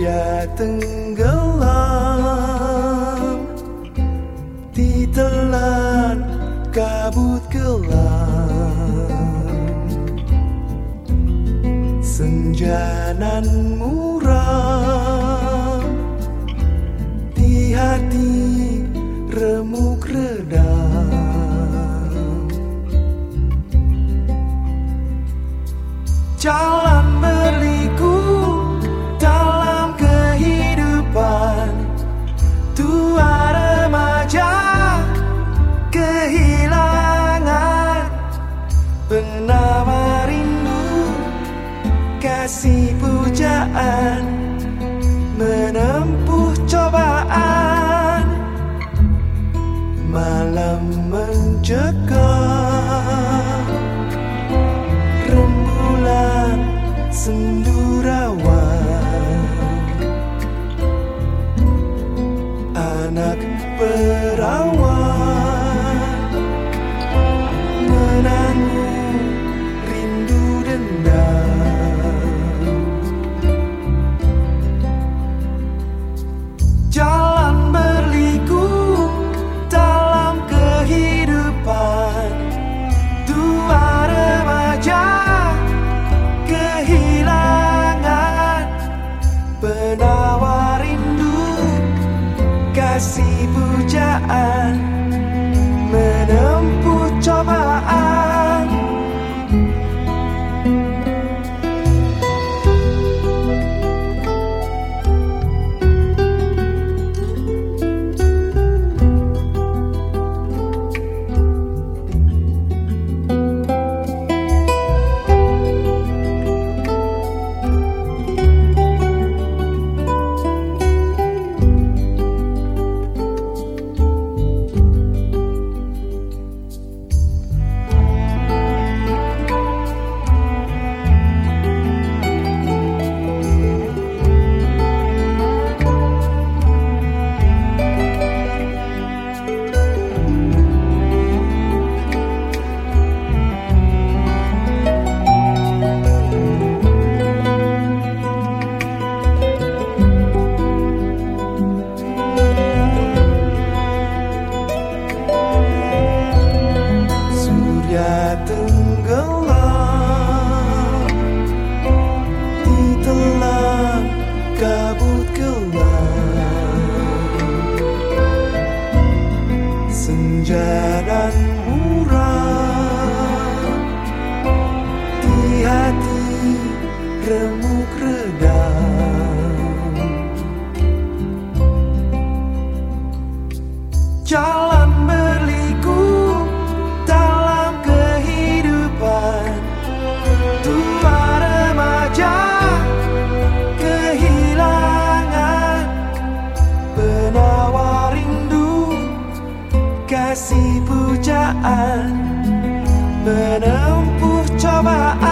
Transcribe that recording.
Surya tenggelam. Ditelan kabut kelam. Senjanan Penawar rindu kasih pujaan Menempuh cobaan. Malam mencekam Rembulan sendurawan Anak perawan kasih pujaan. kasih pujaan menempuh cobaan.